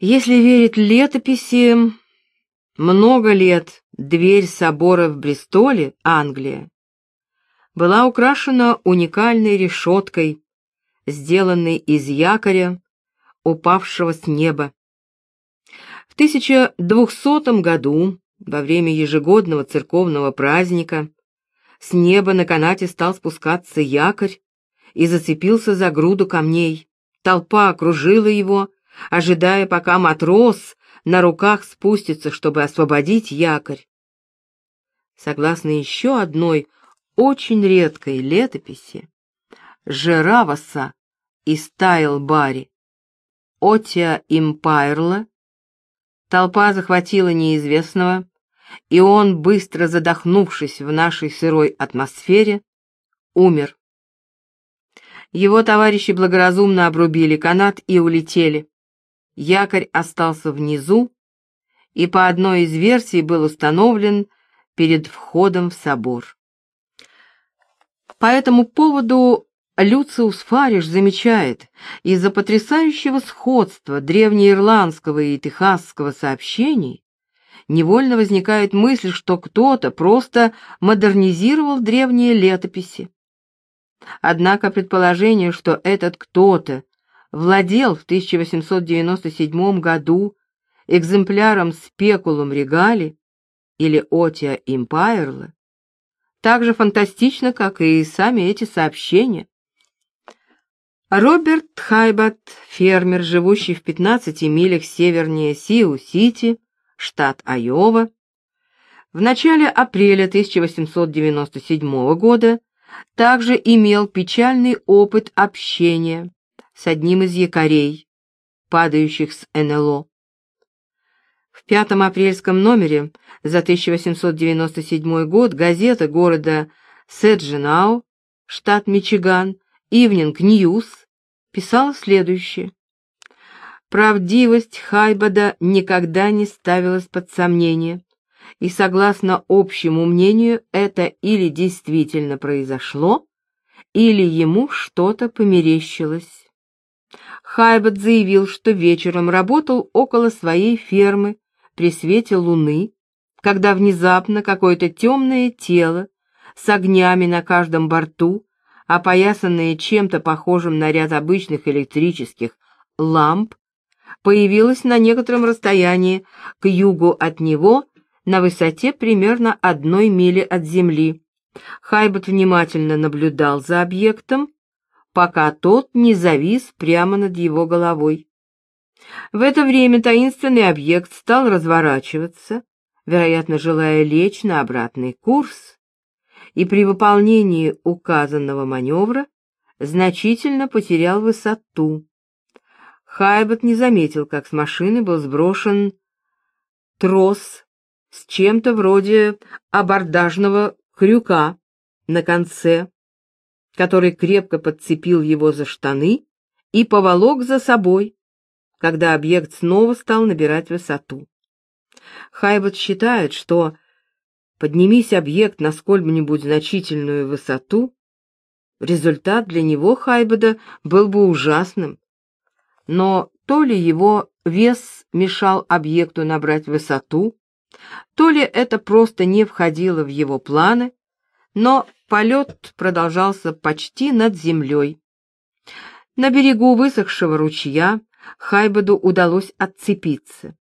Если верить летописи, много лет дверь собора в Бристоле, Англия, была украшена уникальной решеткой, сделанной из якоря, упавшего с неба. В 1200 году, во время ежегодного церковного праздника, с неба на канате стал спускаться якорь и зацепился за груду камней. Толпа окружила его, ожидая, пока матрос на руках спустится, чтобы освободить якорь. Согласно еще одной очень редкой летописи, Жераваса из Тайл-Бари, Отия Импайрла, толпа захватила неизвестного, и он, быстро задохнувшись в нашей сырой атмосфере, умер. Его товарищи благоразумно обрубили канат и улетели. Якорь остался внизу, и по одной из версий был установлен перед входом в собор. По этому поводу Люциус Фариш замечает, из-за потрясающего сходства древнеирландского и техасского сообщений невольно возникает мысль, что кто-то просто модернизировал древние летописи. Однако предположение, что этот кто-то владел в 1897 году экземпляром спекулум регали или отия импайрла, так же фантастично, как и сами эти сообщения. Роберт Хайбат, фермер, живущий в 15 милях севернее Сиу-Сити, штат Айова, в начале апреля 1897 года также имел печальный опыт общения с одним из якорей, падающих с НЛО. В пятом апрельском номере за 1897 год газета города Седжинау, штат Мичиган, Ивнинг Ньюс, писала следующее. Правдивость Хайбада никогда не ставилась под сомнение, и, согласно общему мнению, это или действительно произошло, или ему что-то померещилось. Хайбат заявил, что вечером работал около своей фермы при свете луны, когда внезапно какое-то темное тело с огнями на каждом борту, опоясанное чем-то похожим на ряд обычных электрических ламп, появилось на некотором расстоянии к югу от него на высоте примерно одной мили от земли. Хайбат внимательно наблюдал за объектом, пока тот не завис прямо над его головой. В это время таинственный объект стал разворачиваться, вероятно, желая лечь на обратный курс, и при выполнении указанного маневра значительно потерял высоту. Хайбат не заметил, как с машины был сброшен трос с чем-то вроде абордажного крюка на конце, который крепко подцепил его за штаны и поволок за собой, когда объект снова стал набирать высоту. Хайбот считает, что поднимись объект на сколь-нибудь значительную высоту, результат для него Хайбода был бы ужасным. Но то ли его вес мешал объекту набрать высоту, то ли это просто не входило в его планы, но Полет продолжался почти над землей. На берегу высохшего ручья Хайбаду удалось отцепиться.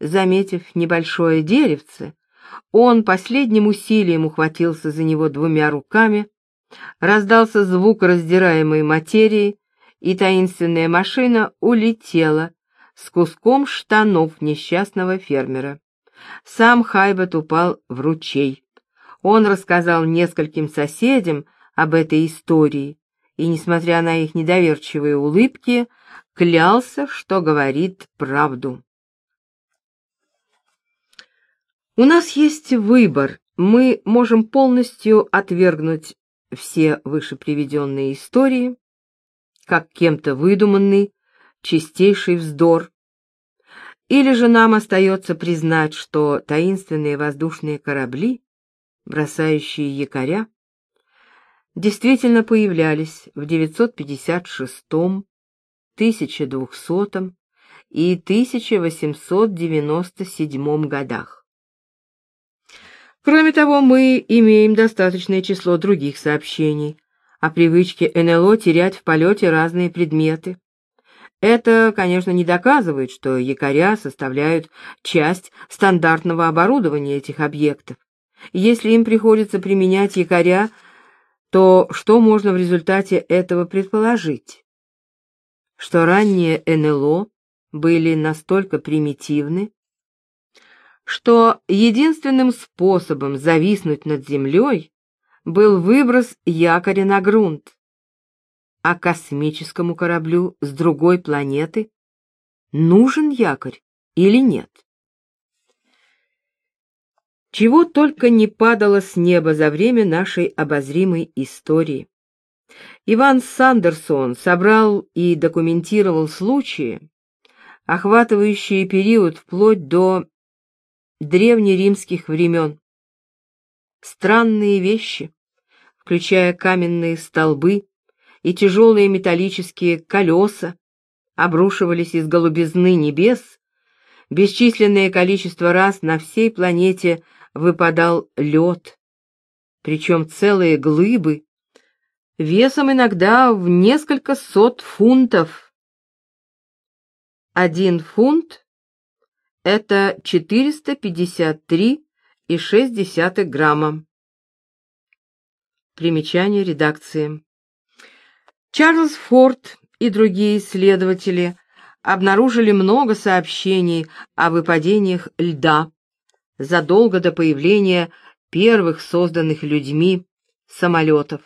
Заметив небольшое деревце, он последним усилием ухватился за него двумя руками, раздался звук раздираемой материи, и таинственная машина улетела с куском штанов несчастного фермера. Сам Хайбат упал в ручей. Он рассказал нескольким соседям об этой истории и, несмотря на их недоверчивые улыбки, клялся, что говорит правду. У нас есть выбор. Мы можем полностью отвергнуть все выше приведенные истории, как кем-то выдуманный, чистейший вздор. Или же нам остается признать, что таинственные воздушные корабли бросающие якоря, действительно появлялись в 956, 1200 и 1897 годах. Кроме того, мы имеем достаточное число других сообщений о привычке НЛО терять в полете разные предметы. Это, конечно, не доказывает, что якоря составляют часть стандартного оборудования этих объектов. Если им приходится применять якоря, то что можно в результате этого предположить? Что ранние НЛО были настолько примитивны, что единственным способом зависнуть над землей был выброс якоря на грунт, а космическому кораблю с другой планеты нужен якорь или нет? Чего только не падало с неба за время нашей обозримой истории. Иван Сандерсон собрал и документировал случаи, охватывающие период вплоть до древнеримских времен. Странные вещи, включая каменные столбы и тяжелые металлические колеса, обрушивались из голубизны небес, бесчисленное количество раз на всей планете выпадал лед, причем целые глыбы, весом иногда в несколько сот фунтов. Один фунт — это 453,6 грамма. Примечание редакции. Чарльз Форд и другие исследователи обнаружили много сообщений о выпадениях льда задолго до появления первых созданных людьми самолетов.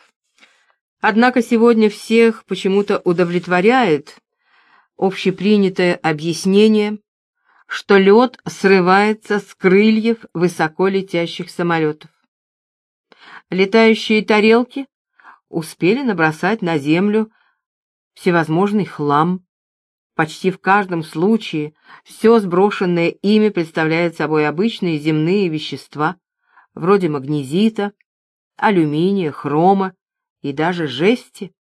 Однако сегодня всех почему-то удовлетворяет общепринятое объяснение, что лед срывается с крыльев высоко летящих самолетов. Летающие тарелки успели набросать на землю всевозможный хлам, Почти в каждом случае все сброшенное ими представляет собой обычные земные вещества, вроде магнезита, алюминия, хрома и даже жести.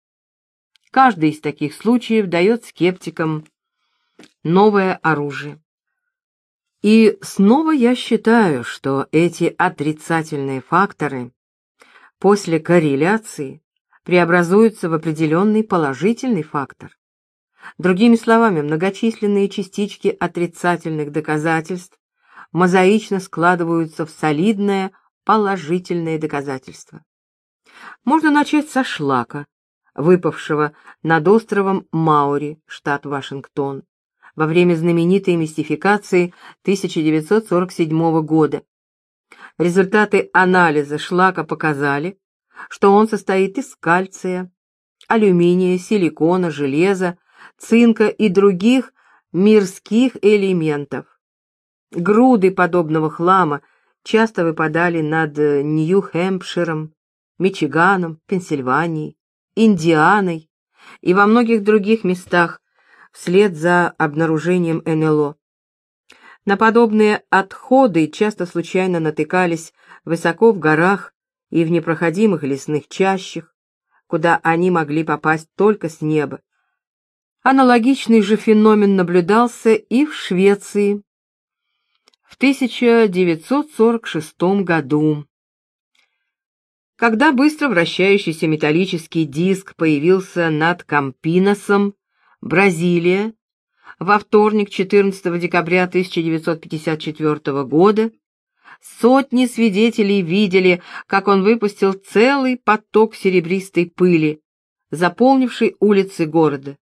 Каждый из таких случаев дает скептикам новое оружие. И снова я считаю, что эти отрицательные факторы после корреляции преобразуются в определенный положительный фактор. Другими словами, многочисленные частички отрицательных доказательств мозаично складываются в солидное положительное доказательство. Можно начать со шлака, выпавшего над островом Маури, штат Вашингтон, во время знаменитой мистификации 1947 года. Результаты анализа шлака показали, что он состоит из кальция, алюминия, силикона, железа, цинка и других мирских элементов. Груды подобного хлама часто выпадали над Нью-Хэмпширом, Мичиганом, Пенсильванией, Индианой и во многих других местах вслед за обнаружением НЛО. На подобные отходы часто случайно натыкались высоко в горах и в непроходимых лесных чащах, куда они могли попасть только с неба. Аналогичный же феномен наблюдался и в Швеции в 1946 году. Когда быстро вращающийся металлический диск появился над Кампиносом, Бразилия, во вторник 14 декабря 1954 года, сотни свидетелей видели, как он выпустил целый поток серебристой пыли, заполнивший улицы города.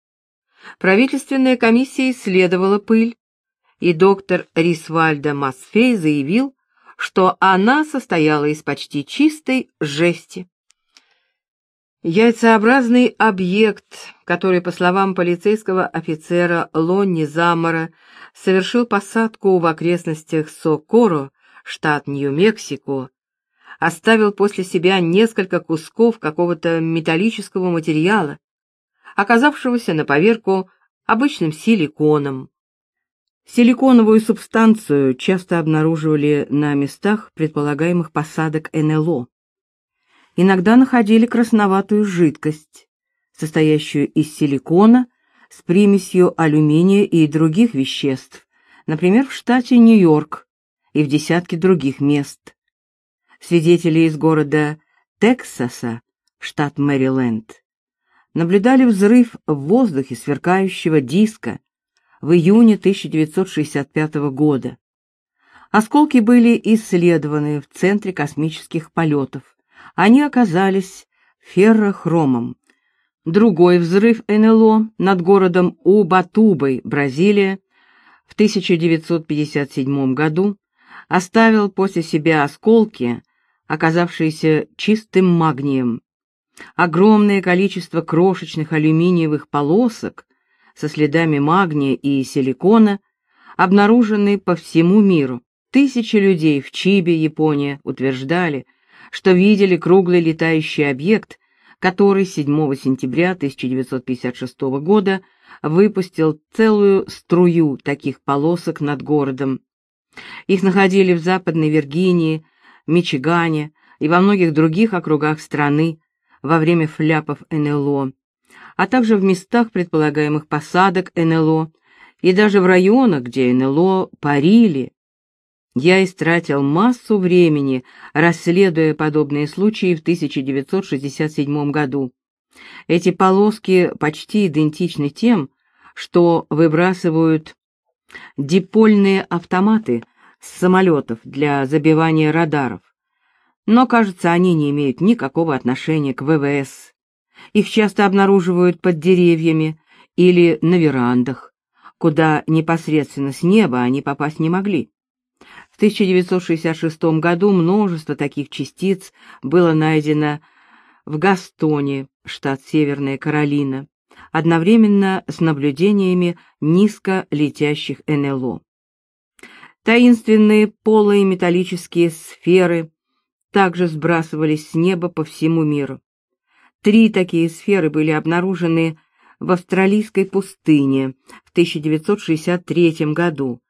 Правительственная комиссия исследовала пыль, и доктор Рисвальдо Масфей заявил, что она состояла из почти чистой жести. Яйцеобразный объект, который, по словам полицейского офицера Лонни Замора, совершил посадку в окрестностях Сокоро, штат Нью-Мексико, оставил после себя несколько кусков какого-то металлического материала, оказавшегося на поверку обычным силиконом. Силиконовую субстанцию часто обнаруживали на местах предполагаемых посадок НЛО. Иногда находили красноватую жидкость, состоящую из силикона с примесью алюминия и других веществ, например, в штате Нью-Йорк и в десятке других мест. Свидетели из города Тексаса, штат Мэриленд, наблюдали взрыв в воздухе сверкающего диска в июне 1965 года. Осколки были исследованы в Центре космических полетов. Они оказались феррохромом. Другой взрыв НЛО над городом Убатубой, Бразилия, в 1957 году оставил после себя осколки, оказавшиеся чистым магнием. Огромное количество крошечных алюминиевых полосок со следами магния и силикона обнаружены по всему миру. Тысячи людей в Чибе, Япония, утверждали, что видели круглый летающий объект, который 7 сентября 1956 года выпустил целую струю таких полосок над городом. Их находили в Западной Виргинии, Мичигане и во многих других округах страны во время фляпов НЛО, а также в местах предполагаемых посадок НЛО и даже в районах, где НЛО парили. Я истратил массу времени, расследуя подобные случаи в 1967 году. Эти полоски почти идентичны тем, что выбрасывают дипольные автоматы с самолетов для забивания радаров. Но, кажется, они не имеют никакого отношения к ВВС. Их часто обнаруживают под деревьями или на верандах, куда непосредственно с неба они попасть не могли. В 1966 году множество таких частиц было найдено в Гастоне, штат Северная Каролина, одновременно с наблюдениями низко летящих НЛО. Таинственные полые металлические сферы также сбрасывались с неба по всему миру. Три такие сферы были обнаружены в австралийской пустыне в 1963 году,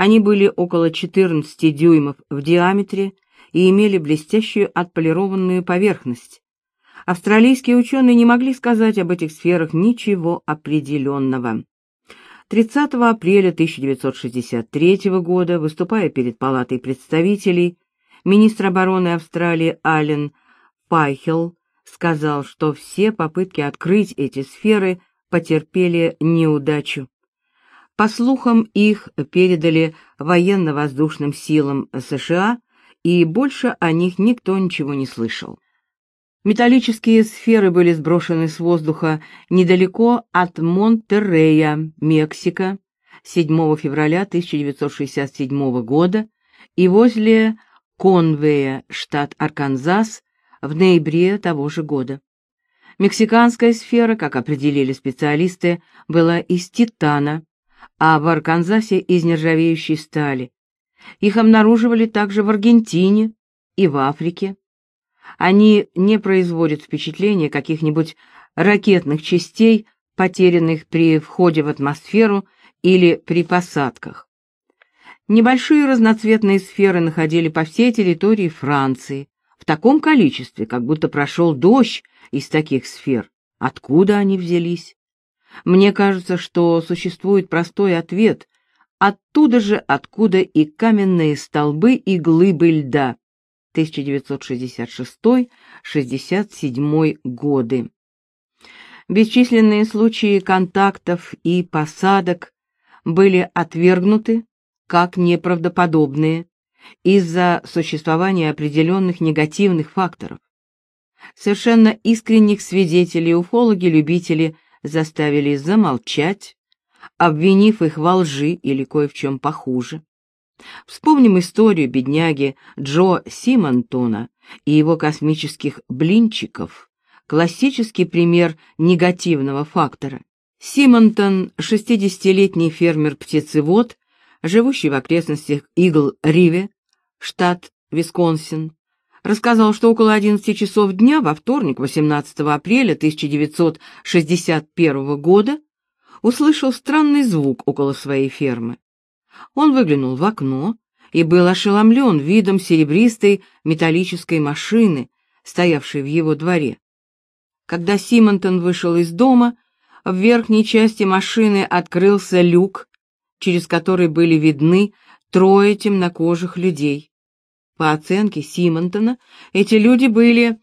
они были около 14 дюймов в диаметре и имели блестящую отполированную поверхность. Австралийские ученые не могли сказать об этих сферах ничего определенного. 30 апреля 1963 года, выступая перед Палатой представителей, министр обороны Австралии Ален Пайхел сказал, что все попытки открыть эти сферы потерпели неудачу. По слухам, их передали военно-воздушным силам США, и больше о них никто ничего не слышал. Металлические сферы были сброшены с воздуха недалеко от Монтеррея, Мексика, 7 февраля 1967 года и возле Конвея, штат Арканзас, в ноябре того же года. Мексиканская сфера, как определили специалисты, была из титана, а в Арканзасе из нержавеющей стали. Их обнаруживали также в Аргентине и в Африке. Они не производят впечатления каких-нибудь ракетных частей, потерянных при входе в атмосферу или при посадках. Небольшие разноцветные сферы находили по всей территории Франции, в таком количестве, как будто прошел дождь из таких сфер. Откуда они взялись? Мне кажется, что существует простой ответ, оттуда же, откуда и каменные столбы и глыбы льда. 1966-67 годы. Бесчисленные случаи контактов и посадок были отвергнуты как неправдоподобные из-за существования определенных негативных факторов. Совершенно искренних свидетелей уфологи-любители – заставили замолчать, обвинив их во лжи или кое в чем похуже. Вспомним историю бедняги Джо Симонтона и его космических блинчиков, классический пример негативного фактора. Симонтон, 60-летний фермер-птицевод, живущий в окрестностях Игл-Риве, штат Висконсин, рассказал, что около 11 часов дня во вторник, 18 апреля 1961 года, услышал странный звук около своей фермы. Он выглянул в окно и был ошеломлен видом серебристой металлической машины, стоявшей в его дворе. Когда Симонтон вышел из дома, В верхней части машины открылся люк, через который были видны трое темнокожих людей. По оценке Симонтона, эти люди были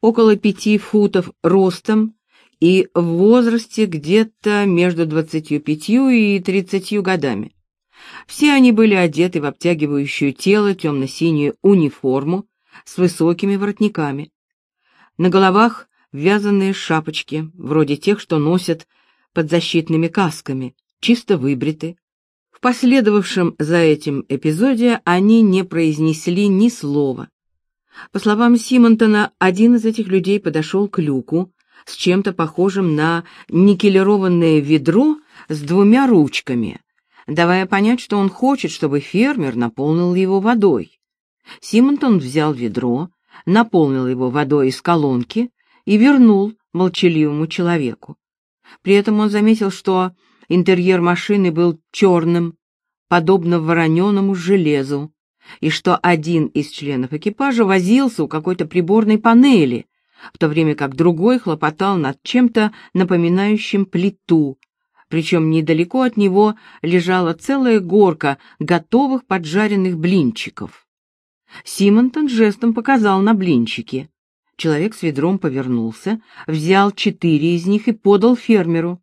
около пяти футов ростом и в возрасте где-то между двадцатью пятью и тридцатью годами. Все они были одеты в обтягивающую тело темно-синюю униформу с высокими воротниками. На головах вязаные шапочки, вроде тех, что носят под защитными касками, чисто выбриты. В последовавшем за этим эпизоде они не произнесли ни слова. По словам Симонтона, один из этих людей подошел к люку с чем-то похожим на никелированное ведро с двумя ручками, давая понять, что он хочет, чтобы фермер наполнил его водой. Симонтон взял ведро, наполнил его водой из колонки и вернул молчаливому человеку. При этом он заметил, что интерьер машины был черным, подобно вороненому железу, и что один из членов экипажа возился у какой-то приборной панели, в то время как другой хлопотал над чем-то напоминающим плиту, причем недалеко от него лежала целая горка готовых поджаренных блинчиков. Симонтон жестом показал на блинчики. Человек с ведром повернулся, взял четыре из них и подал фермеру.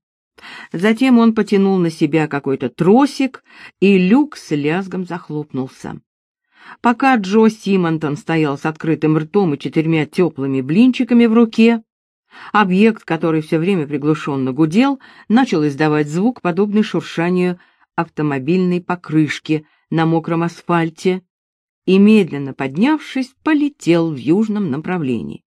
Затем он потянул на себя какой-то тросик, и люк с лязгом захлопнулся. Пока Джо Симонтон стоял с открытым ртом и четырьмя теплыми блинчиками в руке, объект, который все время приглушенно гудел, начал издавать звук, подобный шуршанию автомобильной покрышки на мокром асфальте, и, медленно поднявшись, полетел в южном направлении.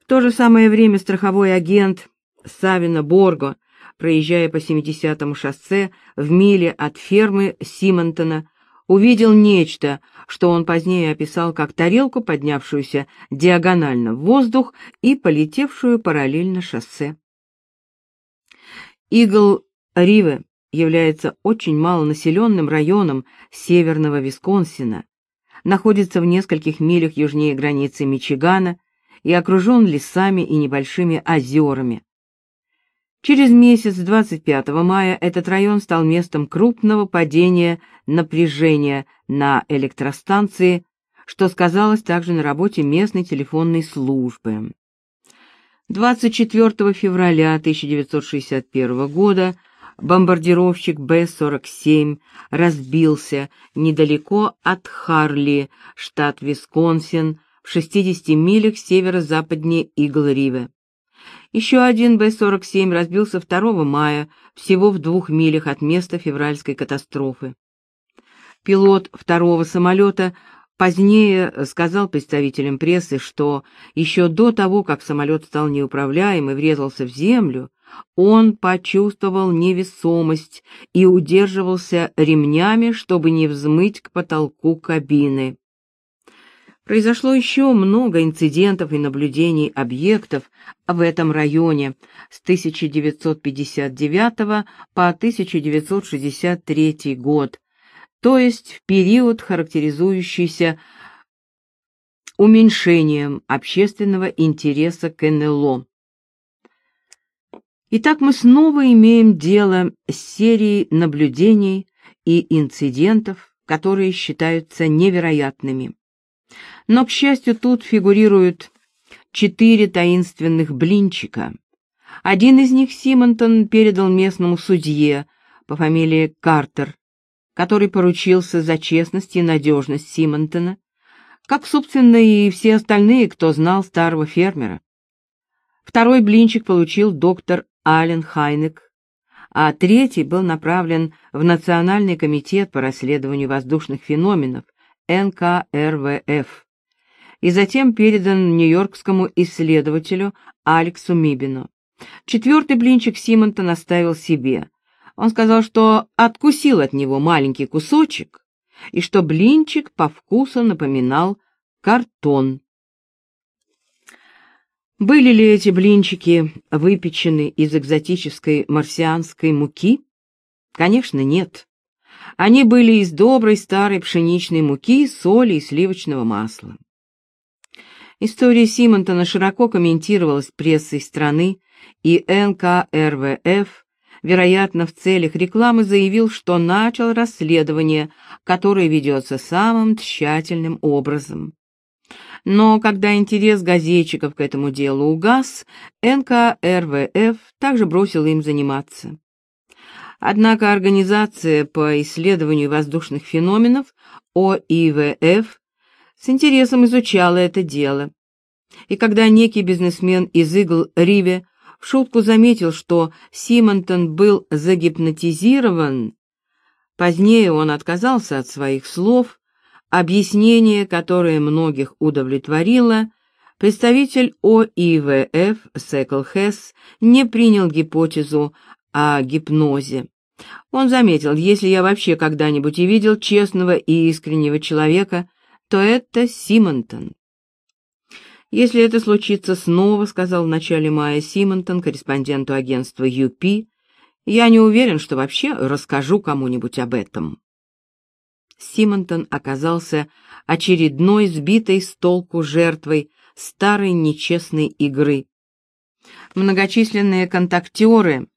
В то же самое время страховой агент Савина Борго, проезжая по 70-му шоссе в миле от фермы Симонтона, увидел нечто, что он позднее описал как тарелку, поднявшуюся диагонально в воздух и полетевшую параллельно шоссе. Игл-Риве является очень малонаселенным районом северного Висконсина, находится в нескольких милях южнее границы Мичигана и окружен лесами и небольшими озерами. Через месяц, 25 мая, этот район стал местом крупного падения напряжения на электростанции, что сказалось также на работе местной телефонной службы. 24 февраля 1961 года бомбардировщик Б-47 разбился недалеко от Харли, штат Висконсин, в 60 милях северо-западнее Игл-Риве. Еще один Б-47 разбился 2 мая, всего в двух милях от места февральской катастрофы. Пилот второго самолета позднее сказал представителям прессы, что еще до того, как самолет стал неуправляем и врезался в землю, он почувствовал невесомость и удерживался ремнями, чтобы не взмыть к потолку кабины. Произошло еще много инцидентов и наблюдений объектов в этом районе с 1959 по 1963 год, то есть в период, характеризующийся уменьшением общественного интереса к НЛО. Итак, мы снова имеем дело с серией наблюдений и инцидентов, которые считаются невероятными. Но, к счастью, тут фигурируют четыре таинственных блинчика. Один из них Симонтон передал местному судье по фамилии Картер, который поручился за честность и надежность Симонтона, как, собственно, и все остальные, кто знал старого фермера. Второй блинчик получил доктор Ален Хайнек, а третий был направлен в Национальный комитет по расследованию воздушных феноменов НКРВФ и затем передан нью-йоркскому исследователю Алексу Мибину. Четвертый блинчик Симонтон оставил себе. Он сказал, что откусил от него маленький кусочек и что блинчик по вкусу напоминал картон. Были ли эти блинчики выпечены из экзотической марсианской муки? Конечно, нет. Они были из доброй старой пшеничной муки, соли и сливочного масла. История Симонтона широко комментировалась прессой страны и НКРВФ, вероятно, в целях рекламы заявил, что начал расследование, которое ведется самым тщательным образом. Но когда интерес газетчиков к этому делу угас, НКРВФ также бросил им заниматься. Однако Организация по исследованию воздушных феноменов ОИВФ с интересом изучала это дело. И когда некий бизнесмен из игл Риве в шутку заметил, что Симонтон был загипнотизирован, позднее он отказался от своих слов, объяснение, которое многих удовлетворило, представитель ОИВФ Секл Хесс не принял гипотезу о гипнозе. Он заметил, если я вообще когда-нибудь и видел честного и искреннего человека, то это Симонтон. Если это случится снова, сказал в начале мая Симонтон корреспонденту агентства UP, я не уверен, что вообще расскажу кому-нибудь об этом. Симонтон оказался очередной сбитой с толку жертвой старой нечестной игры. Многочисленные контактеры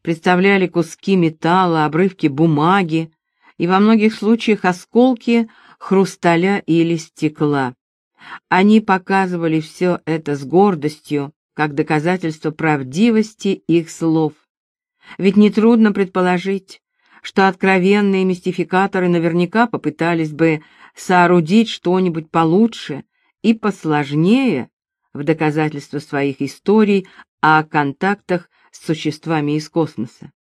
представляли куски металла, обрывки бумаги и во многих случаях осколки хрусталя или стекла. Они показывали все это с гордостью, как доказательство правдивости их слов. Ведь нетрудно предположить, что откровенные мистификаторы наверняка попытались бы соорудить что-нибудь получше и посложнее в доказательство своих историй о контактах с существами из космоса.